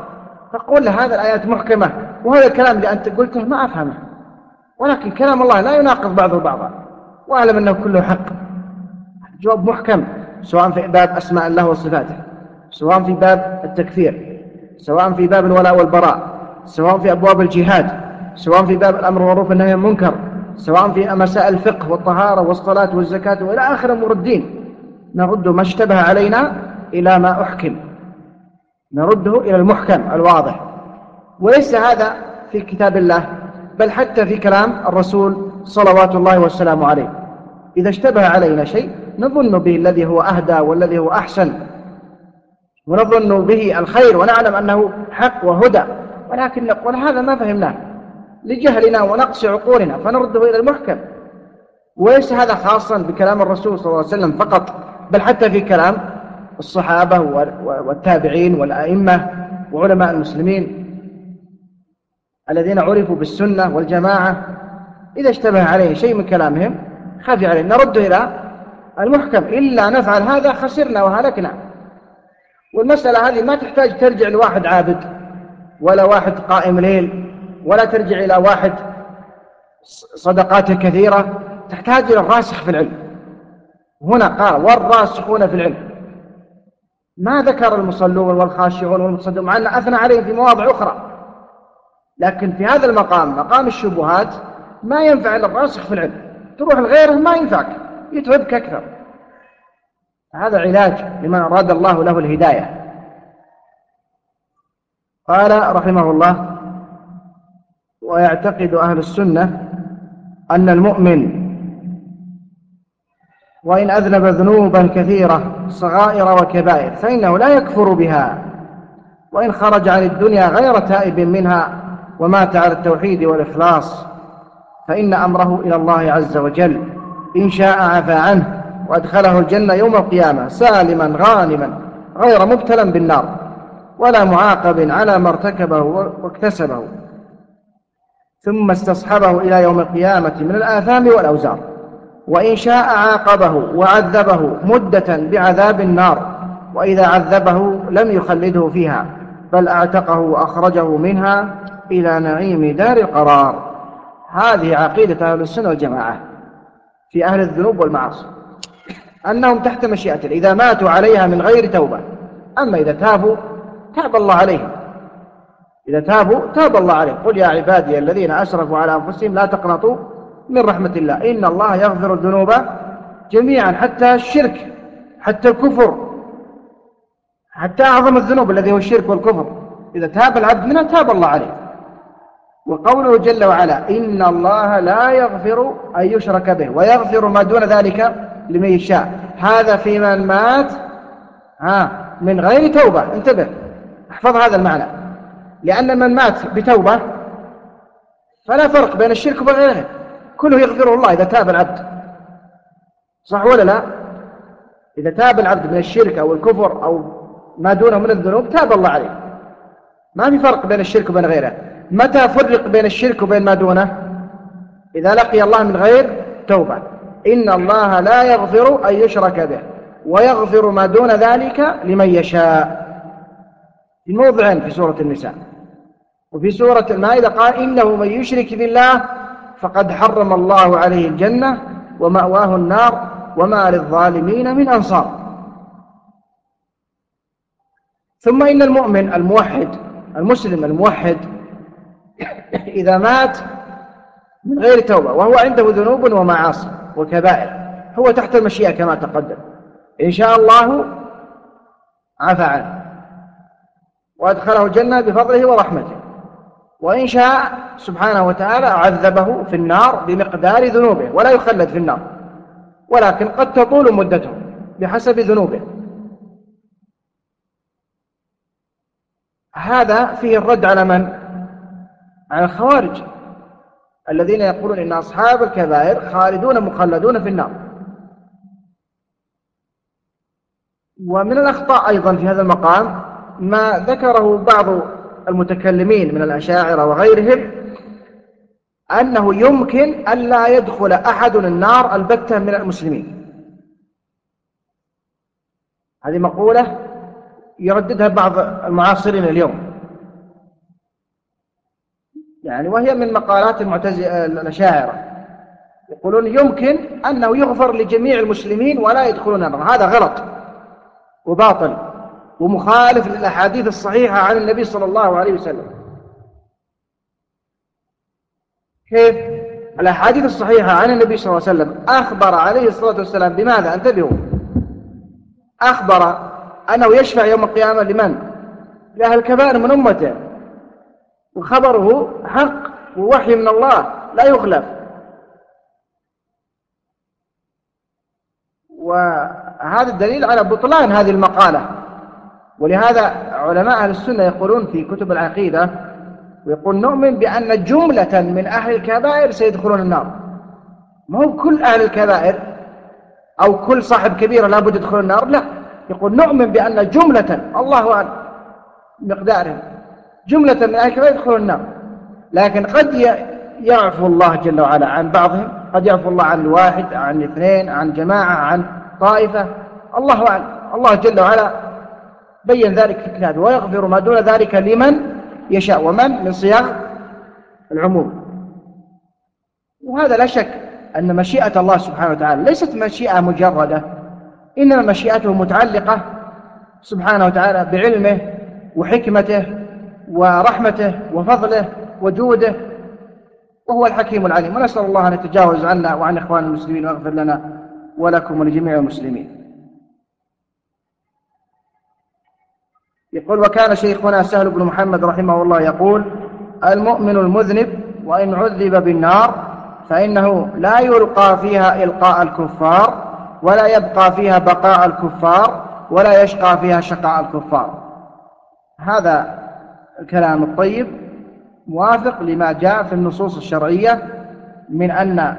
فقول له هذا الآيات محكمة وهذا الكلام اللي أنت قلته ما أفهمه. ولكن كلام الله لا يناقض بعضه بعضا وأعلم أنه كله حق. جواب محكم سواء في باب أسماء الله وصفاته سواء في باب التكفير. سواء في باب الولاء والبراء سواء في أبواب الجهاد سواء في باب الأمر والمعروف والنهي عن المنكر سواء في مسائل الفقه والطهارة والصلاة والزكاة وإلى آخر أمور الدين. نرد ما اشتبه علينا إلى ما أحكم. نرده إلى المحكم الواضح. وليس هذا في كتاب الله بل حتى في كلام الرسول صلوات الله والسلام عليه. إذا اشتبه علينا شيء نظن به الذي هو أهدى والذي هو أحسن. ونظن به الخير ونعلم أنه حق وهدى. ولكن نقول هذا ما فهمناه. لجهلنا ونقص عقولنا فنرده إلى المحكم. وليس هذا خاصا بكلام الرسول صلى الله عليه وسلم فقط بل حتى في كلام الصحابة والتابعين والأئمة وعلماء المسلمين الذين عرفوا بالسنة والجماعة. إذا اشتبه عليه شيء من كلامهم خفي عليه. نرده إلى المحكم. إلا نفعل هذا خسرنا وهلكنا. والمسألة هذه ما تحتاج ترجع لواحد عابد ولا واحد قائم ليل ولا ترجع إلى واحد صدقاته كثيرة تحتاج إلى الراسخ في العلم. هنا قال والراسخون في العلم ما ذكر المصلون والخاشعون والمتصدقون مع أنه أثنى عليهم في مواضع أخرى. لكن في هذا المقام مقام الشبهات ما ينفع إلا الراسخ في العلم. تروح لغيره ما ينفعك يتعبك أكثر. هذا علاج لمن أراد الله له الهداية. قال رحمه الله ويعتقد أهل السنة أن المؤمن وإن أذنب ذنوبا كثيرة صغائر وكبائر فإنه لا يكفر بها. وإن خرج عن الدنيا غير تائب منها ومات على التوحيد والإخلاص فإن أمره إلى الله عز وجل إن شاء عفى عنه. وأدخله الجنة يوم القيامة سالما غانما غير مبتلا بالنار ولا معاقب على ما ارتكبه واكتسبه ثم استصحبه إلى يوم القيامة من الآثام والأوزار. وإن شاء عاقبه وعذبه مدة بعذاب النار وإذا عذبه لم يخلده فيها بل أعتقه وأخرجه منها إلى نعيم دار القرار. هذه عقيدة أهل السنة والجماعة في أهل الذنوب والمعاصي. أنهم تحت مشيئة إذا ماتوا عليها من غير توبة. أما إذا تابوا تاب الله عليهم. إذا تابوا تاب الله عليهم. قل يا عبادي الذين أسرفوا على أنفسهم لا تقنطوا من رحمة الله. إن الله يغفر الذنوب جميعا حتى الشرك حتى الكفر حتى أعظم الذنوب الذي هو الشرك والكفر. إذا تاب العبد منها تاب الله عليه. وقوله جل وعلا إن الله لا يغفر أن يشرك به ويغفر ما دون ذلك لمن يشاء. هذا في من مات ها من غير توبة. انتبه احفظ هذا المعنى. لأن من مات بتوبة فلا فرق بين الشرك وبين غيره. كله يغفره الله إذا تاب العبد. صح ولا لا؟ إذا تاب العبد من الشرك أو الكفر أو ما دونه من الذنوب تاب الله عليه. ما في فرق بين الشرك وبين غيره. متى فرق بين الشرك وبين ما دونه؟ إذا لقي الله من غير توبة. إن الله لا يغفر أن يشرك به ويغفر ما دون ذلك لمن يشاء. في موضع في سورة النساء. وفي سورة المائدة قال إنه من يشرك بالله فقد حرم الله عليه الجنة ومأواه النار وما للظالمين من أنصار. ثم إن المؤمن الموحد المسلم الموحد إذا مات من غير توبة وهو عنده ذنوب ومعاصي. وكبائر. هو تحت المشيئة كما تقدم. إن شاء الله عفى عنه. وأدخله الجنة بفضله ورحمته. وإن شاء سبحانه وتعالى عذبه في النار بمقدار ذنوبه. ولا يخلد في النار. ولكن قد تطول مدته بحسب ذنوبه. هذا فيه الرد على من؟ على الخوارج. الذين يقولون إن أصحاب الكبائر خالدون مخلدون في النار. ومن الأخطاء أيضا في هذا المقام ما ذكره بعض المتكلمين من الأشاعرة وغيرهم أنه يمكن أن لا يدخل أحد النار البتة من المسلمين. هذه مقولة يرددها بعض المعاصرين اليوم. يعني وهي من مقالات المعتزلة الأشاعرة يقولون يمكن أنه يغفر لجميع المسلمين ولا يدخلون النار هذا غلط وباطل ومخالف للأحاديث الصحيحة عن النبي صلى الله عليه وسلم كيف؟ الأحاديث الصحيحة عن النبي صلى الله عليه وسلم أخبر عليه الصلاة والسلام بماذا؟ انتبهوا أخبر أنه يشفع يوم القيامة لمن؟ لأهل الكبائر من أمته وخبره حق ووحي من الله لا يخلف. وهذا الدليل على بطلان هذه المقالة. ولهذا علماء أهل السنة يقولون في كتب العقيدة ويقول نؤمن بأن جملة من أهل الكبائر سيدخلون النار. ما هو كل أهل الكبائر أو كل صاحب كبيرة لابد يدخل النار؟ لا. يقول نؤمن بأن جملة الله أعلم مقدارهم. جملة من أهل الكبائر يدخلون النار. لكن قد يعفو الله جل وعلا عن بعضهم قد يعفو الله عن الواحد عن الاثنين عن جماعة عن طائفة. الله أعلم. الله جل وعلا بين ذلك في كتابه ويغفر ما دون ذلك لمن يشاء ومن من صياغ العموم. وهذا لا شك أن مشيئة الله سبحانه وتعالى ليست مشيئة مجردة إنما مشيئته متعلقة سبحانه وتعالى بعلمه وحكمته ورحمته وفضله وجوده وهو الحكيم العليم. ونسأل الله أن يتجاوز عنا وعن إخوان المسلمين ويغفر لنا ولكم ولجميع المسلمين. يقول وكان شيخنا سهل بن محمد رحمه الله يقول المؤمن المذنب وإن عذب بالنار فإنه لا يلقى فيها إلقاء الكفار ولا يبقى فيها بقاء الكفار ولا يشقى فيها شقاء الكفار. هذا الكلام الطيب موافق لما جاء في النصوص الشرعية من أن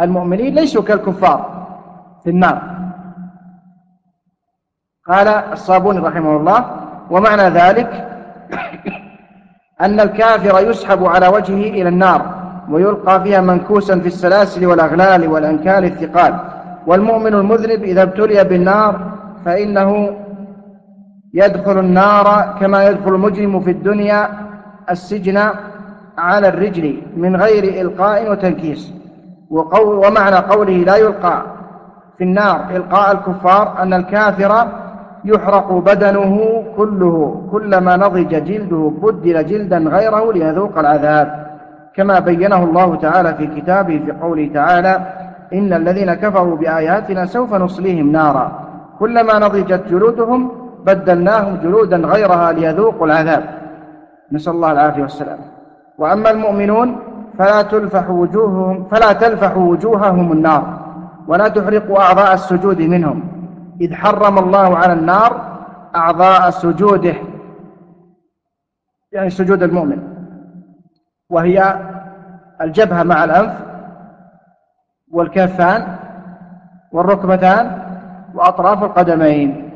المؤمنين ليسوا كالكفار في النار. قال الصابوني رحمه الله ومعنى ذلك أن الكافر يسحب على وجهه إلى النار ويلقى فيها منكوسا في السلاسل والأغلال والأنكال الثقال والمؤمن المذنب إذا ابتلي بالنار فإنه يدخل النار كما يدخل المجرم في الدنيا السجن على الرجل من غير إلقاء وتنكيس. وقول ومعنى قوله لا يلقى في النار إلقاء الكفار أن الكافر يحرق بدنه كله كلما نضج جلده بدل جلدا غيره ليذوق العذاب. كما بينه الله تعالى في كتابه في قوله تعالى إن الذين كفروا بآياتنا سوف نصليهم نارا. كلما نضجت جلودهم بدلناهم جلودا غيرها ليذوقوا العذاب. نسأل الله العافية والسلام. وأما المؤمنون فلا تلفح وجوههم فلا تلفح وجوههم النار ولا تحرق أعضاء السجود منهم. إذ حرم الله على النار أعضاء سجوده. يعني سجود المؤمن. وهي الجبهة مع الأنف والكفان والركبتان وأطراف القدمين.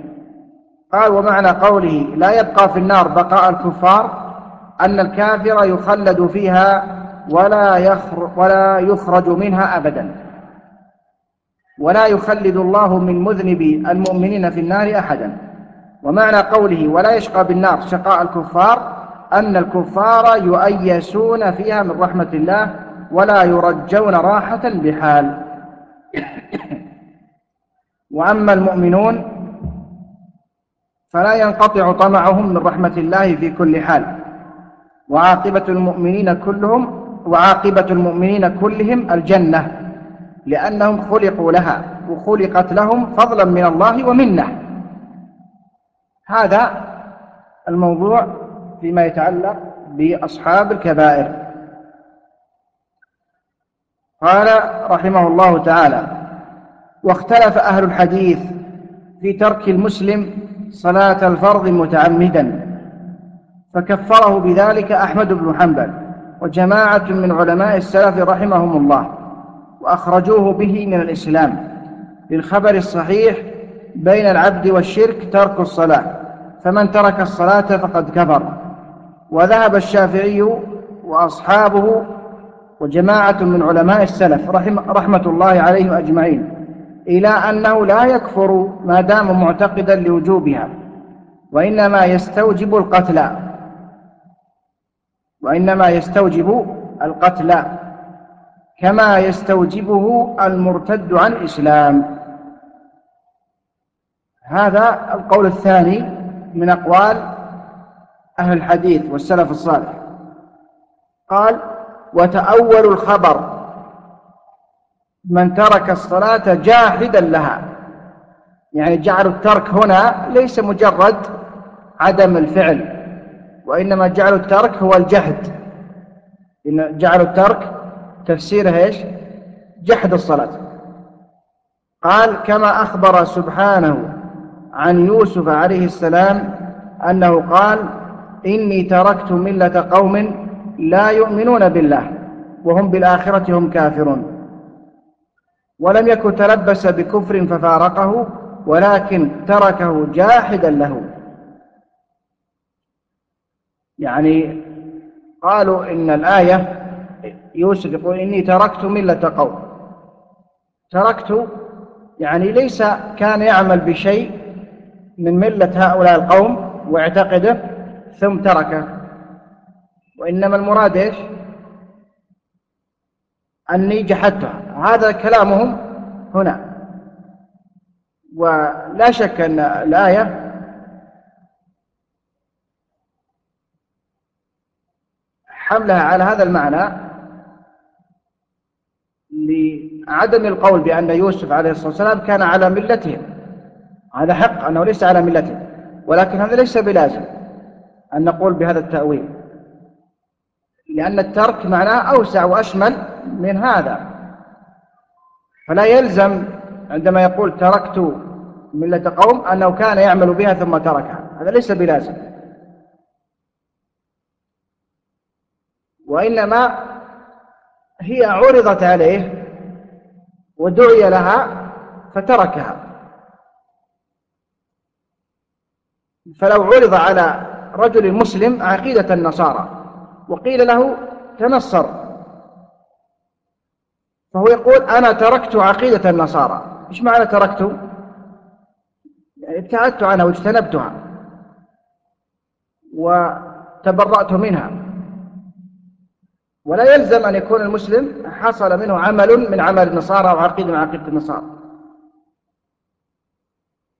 قال ومعنى قوله لا يبقى في النار بقاء الكفار أن الكافر يخلد فيها ولا يخرج, ولا يخرج منها أبدا. ولا يخلد الله من مذنب المؤمنين في النار أحدا. ومعنى قوله ولا يشقى بالنار شقاء الكفار أن الكفار يؤيسون فيها من رحمة الله ولا يرجون راحة بحال وأما المؤمنون فلا ينقطع طمعهم من رحمة الله في كل حال. وعاقبة المؤمنين كلهم وعاقبة المؤمنين كلهم الجنة لأنهم خلقوا لها وخلقت لهم فضلا من الله ومنة. هذا الموضوع فيما يتعلق بأصحاب الكبائر. قال رحمه الله تعالى واختلف أهل الحديث في ترك المسلم صلاة الفرض متعمدا فكفره بذلك أحمد بن حنبل وجماعة من علماء السلف رحمهم الله وأخرجوه به من الإسلام للخبر الصحيح بين العبد والشرك ترك الصلاة فمن ترك الصلاة فقد كفر. وذهب الشافعي وأصحابه وجماعة من علماء السلف رحمة الله عليهم أجمعين. إلى أنه لا يكفر ما دام معتقدا لوجوبها وإنما يستوجب القتل. وإنما يستوجب القتل كما يستوجبه المرتد عن الإسلام. هذا القول الثاني من أقوال أهل الحديث والسلف الصالح. قال وتأول الخبر من ترك الصلاة جاحدا لها. يعني جعل الترك هنا ليس مجرد عدم الفعل وإنما جعل الترك هو الجهد. إن جعل الترك تفسيره إيش؟ جحد الصلاة. قال كما أخبر سبحانه عن يوسف عليه السلام أنه قال إني تركت ملة قوم لا يؤمنون بالله وهم بالآخرة هم كافرون. ولم يكن تلبس بكفر ففارقه ولكن تركه جاحدا له. يعني قالوا إن الآية يوسف يقول إني تركت ملة قوم. تركت يعني ليس كان يعمل بشيء من ملة هؤلاء القوم واعتقده ثم تركه. وإنما المراد إيش؟ أني جحدتها. هذا كلامهم هنا. ولا شك أن الآية حملها على هذا المعنى لعدم القول بأن يوسف عليه الصلاة والسلام كان على ملتهم هذا حق أنه ليس على ملتهم ولكن هذا ليس بلازم أن نقول بهذا التأويل. لأن الترك معناه أوسع وأشمل من هذا. فلا يلزم عندما يقول تركت ملة قوم أنه كان يعمل بها ثم تركها. هذا ليس بلازم. وإنما هي عرضت عليه ودعي لها فتركها. فلو عرض على رجل مسلم عقيدة النصارى وقيل له تنصر. فهو يقول أنا تركت عقيدة النصارى. إيش معنى تركت؟ يعني ابتعدت عنها واجتنبتها وتبرأت منها. ولا يلزم أن يكون المسلم حصل منه عمل من عمل النصارى أو عقيدة من عقيدة النصارى.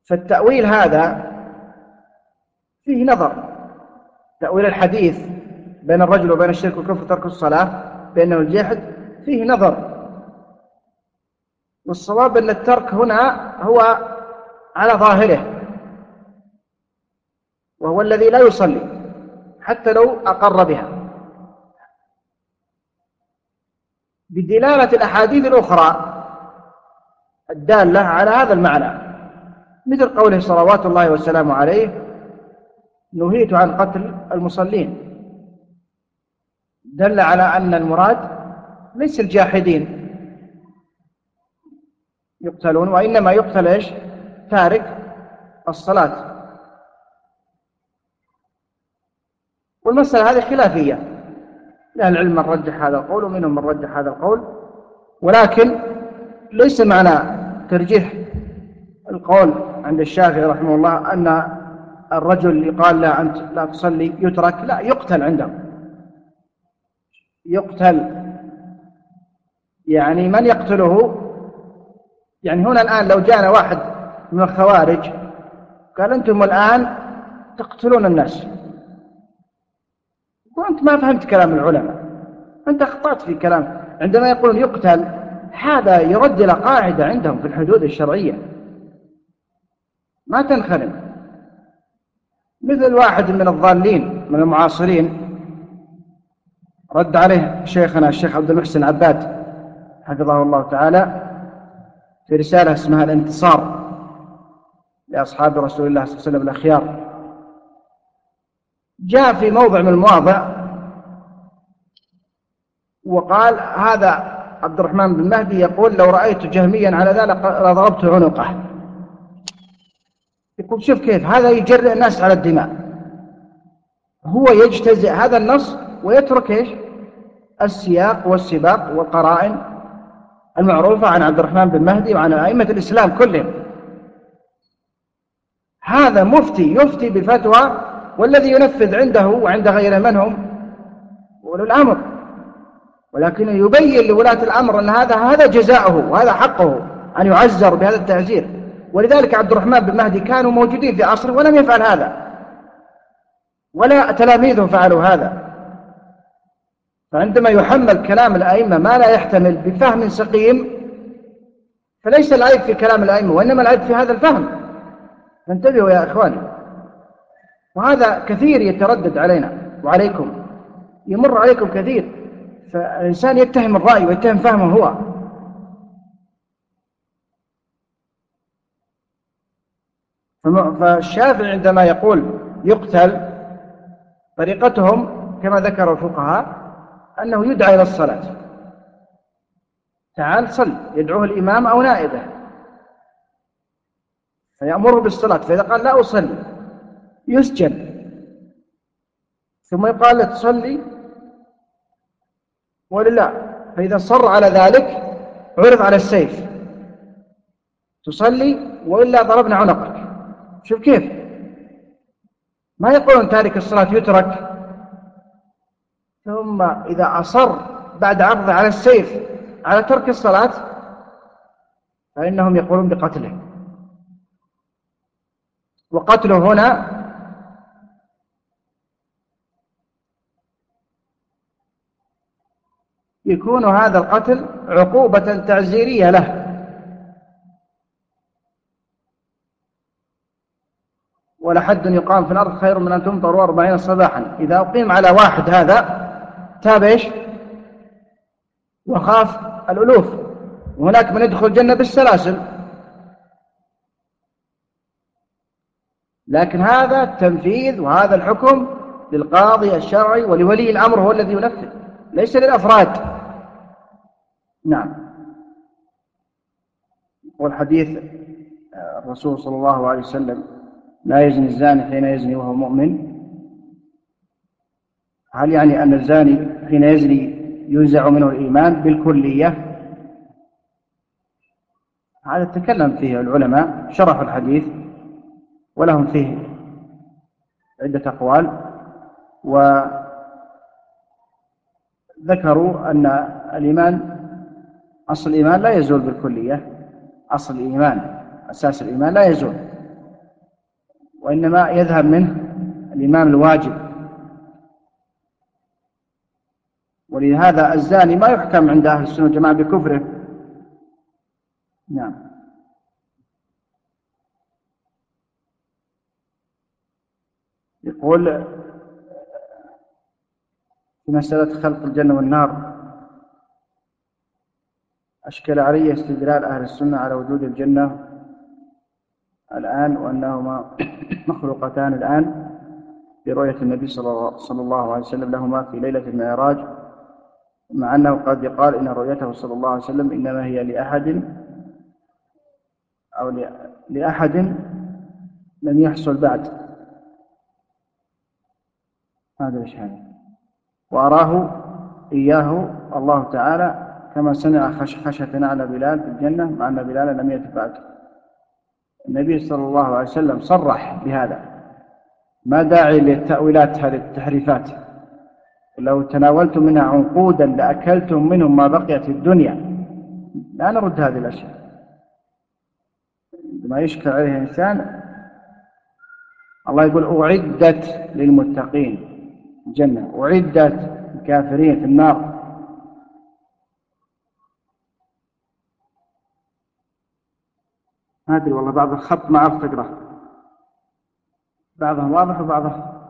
فالتأويل هذا فيه نظر. تأويل الحديث بين الرجل وبين الشرك والكفر ترك الصلاة بأنه الجحد فيه نظر. والصواب أن الترك هنا هو على ظاهره. وهو الذي لا يصلي حتى لو أقر بها. بدلالة الأحاديث الأخرى الدالة على هذا المعنى. مثل قوله صلوات الله والسلام عليه نهيت عن قتل المصلين. دل على أن المراد ليس الجاحدين. يقتلون وإنما يقتل إيش؟ تارك الصلاة. والمسألة هذه خلافية. لأهل العلم من رجح هذا القول ومنهم من رجح هذا القول. ولكن ليس معنى ترجيح القول عند الشافعي رحمه الله أن الرجل يقال لا أنت لا تصلي يترك لا يقتل عندهم. يقتل. يعني من يقتله؟ يعني هنا الآن لو جاءنا واحد من الخوارج قال أنتم الآن تقتلون الناس. وأنت ما فهمت كلام العلماء. أنت أخطأت في كلام. عندما يقولون يقتل هذا يرد إلى قاعدة عندهم في الحدود الشرعية. ما تنخرم. مثل واحد من الضالين من المعاصرين رد عليه شيخنا الشيخ عبد المحسن عباد حفظه الله تعالى في رسالة اسمها الانتصار لأصحاب رسول الله صلى الله عليه وسلم الأخيار. جاء في موضع من المواضع وقال هذا عبد الرحمن بن مهدي يقول لو رأيت جهميا على ذلك لضربت عنقه. يقول شوف كيف هذا يجرئ الناس على الدماء. هو يجتزئ هذا النص ويترك إيش؟ السياق والسباق والقرائن المعروفة عن عبد الرحمن بن مهدي وعن أئمة الإسلام كلهم. هذا مفتي يفتي بفتوى والذي ينفذ عنده وعند غيره من هم أولو الأمر. ولكن يبين لولاة الأمر أن هذا هذا جزاؤه وهذا حقه أن يعزر بهذا التعزير. ولذلك عبد الرحمن بن مهدي كانوا موجودين في عصره ولم يفعل هذا. ولا تلاميذه فعلوا هذا. فعندما يحمل كلام الأئمة ما لا يحتمل بفهم سقيم فليس العيب في كلام الأئمة وإنما العيب في هذا الفهم. فانتبهوا يا إخواني. وهذا كثير يتردد علينا وعليكم يمر عليكم كثير فالإنسان يتهم الرأي ويتهم فهمه هو. فالشافعي عندما يقول يقتل طريقتهم كما ذكر الفقهاء أنه يدعى إلى الصلاة. تعال صل يدعوه الإمام أو نائبه. فيأمره بالصلاة فإذا قال لا أصلي يسجن. ثم يقال له تصلي ولله. فإذا صر على ذلك عرض على السيف. تصلي وإلا ضربنا عنقك. شوف كيف. ما يقولون تارك الصلاة يترك ثم إذا أصر بعد عرضه على السيف على ترك الصلاة فإنهم يقولون بقتله. وقتله هنا يكون هذا القتل عقوبة تعزيرية له. ولحد يقام في الأرض خير من أن تمطروا أربعين صباحا. إذا أقيم على واحد هذا تاب إيش؟ وخاف الألوف. وهناك من يدخل الجنة بالسلاسل. لكن هذا التنفيذ وهذا الحكم للقاضي الشرعي ولولي الأمر هو الذي ينفذ ليس للأفراد. نعم. والحديث الرسول صلى الله عليه وسلم لا يزني الزاني حين يزني وهو مؤمن. هل يعني أن الزاني حين يزني ينزع منه الإيمان بالكلية؟ هذا تكلم فيه العلماء شرحوا الحديث ولهم فيه عدة أقوال وذكروا أن الإيمان أصل الإيمان لا يزول بالكلية أصل الإيمان أساس الإيمان لا يزول وإنما يذهب منه الإيمان الواجب. ولهذا الزاني ما يحكم عند أهل السنة والجماعة بكفره. نعم. يقول في مسألة خلق الجنة والنار أشكل علي استدلال أهل السنة على وجود الجنة الآن وأنهما مخلوقتان الآن برؤية النبي صلى الله عليه وسلم لهما في ليلة المعراج. مع أنه قد يقال إن رؤيته صلى الله عليه وسلم إنما هي لأحد أو لأحد لم يحصل بعد. هذا الإشهاد وأراه إياه الله تعالى كما سمع خشخشة على بلال في الجنة مع أن بلال لم يأت بعد. النبي صلى الله عليه وسلم صرح بهذا. ما داعي للتأويلات هذه التحريفات؟ لو تناولتم منها عنقودا لأكلتم منهم ما بقيت الدنيا. لا نرد هذه الأشياء. ما يشكل عليه إنسان. الله يقول أعدت للمتقين الجنة أعدت الكافرين في النار. ما أدري والله بعض الخط ما عرفت أقرأ بعضها واضح وبعضها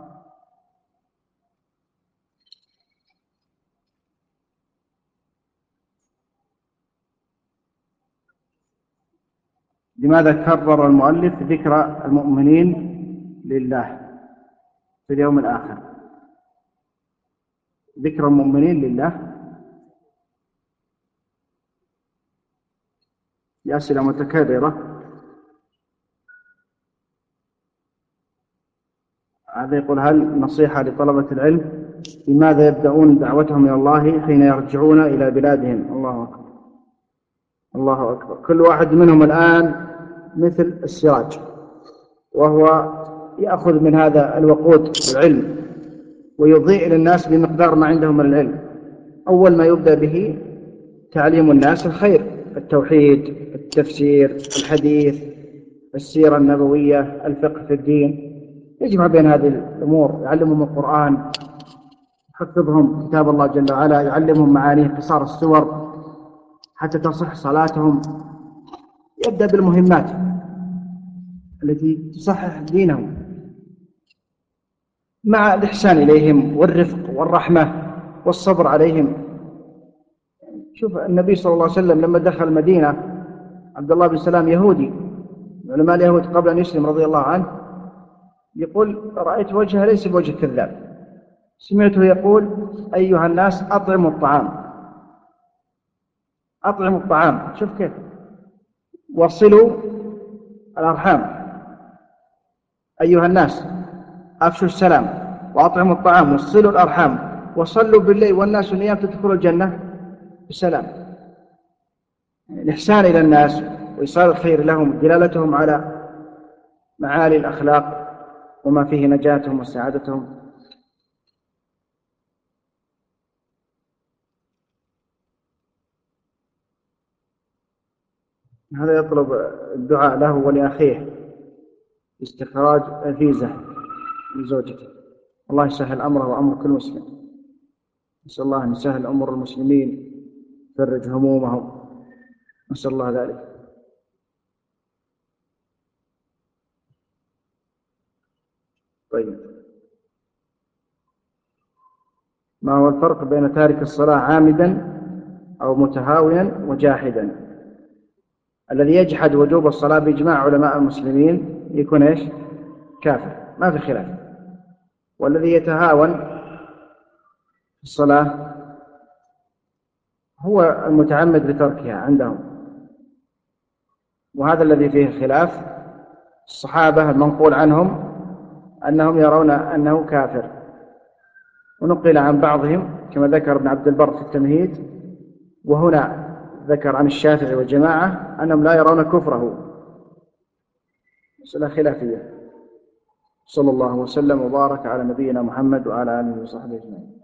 لماذا كرر المؤلف ذكر المؤمنين لله في اليوم الآخر؟ ذكر المؤمنين لله. بأسئلة متكررة. هذا يقول هل نصيحة لطلبة العلم لماذا يبدأون دعوتهم إلى الله حين يرجعون إلى بلادهم؟ الله أكبر. الله أكبر. كل واحد منهم الآن مثل السراج وهو يأخذ من هذا الوقود العلم ويضيء للناس بمقدار ما عندهم من العلم. أول ما يبدأ به تعليم الناس الخير التوحيد التفسير الحديث السيرة النبوية الفقه في الدين. يجمع بين هذه الأمور يعلمهم القرآن يحفظهم كتاب الله جل وعلا يعلمهم معانيه قصار السور حتى تصح صلاتهم. يبدأ بالمهمات التي تصحح دينهم مع الإحسان إليهم والرفق والرحمة والصبر عليهم. شوف النبي صلى الله عليه وسلم لما دخل المدينة عبد الله بن سلام يهودي علماء اليهود قبل أن يسلم رضي الله عنه يقول رأيت وجهه ليس بوجه كذاب. سمعته يقول أيها الناس أطعموا الطعام. أطعموا الطعام. شوف كيف. وصلوا الأرحام. أيها الناس أفشوا السلام وأطعموا الطعام وصلوا الأرحام وصلوا بالليل والناس نيام تدخلوا الجنة بسلام الإحسان إلى الناس وإيصال الخير لهم دلالتهم على معالي الأخلاق وما فيه نجاتهم وسعادتهم. هذا يطلب الدعاء له ولأخيه. استخراج الفيزا لزوجته الله يسهل أمره وأمر كل مسلم. نسأل الله أن يسهل أمور المسلمين يفرج همومهم. نسأل الله ذلك. طيب. ما هو الفرق بين تارك الصلاة عامدا أو متهاونا وجاحدا؟ الذي يجحد وجوب الصلاة بإجماع علماء المسلمين يكون إيش؟ كافر. ما في خلاف. والذي يتهاون في الصلاة هو المتعمد لتركها عندهم. وهذا الذي فيه خلاف الصحابة المنقول عنهم أنهم يرون أنه كافر. ونقل عن بعضهم كما ذكر ابن عبد البر في التمهيد. وهنا ذكر عن الشافعي والجماعة أنهم لا يرون كفره. مسألة خلافية. صلى الله وسلم وبارك على نبينا محمد وعلى آله وصحبه أجمعين.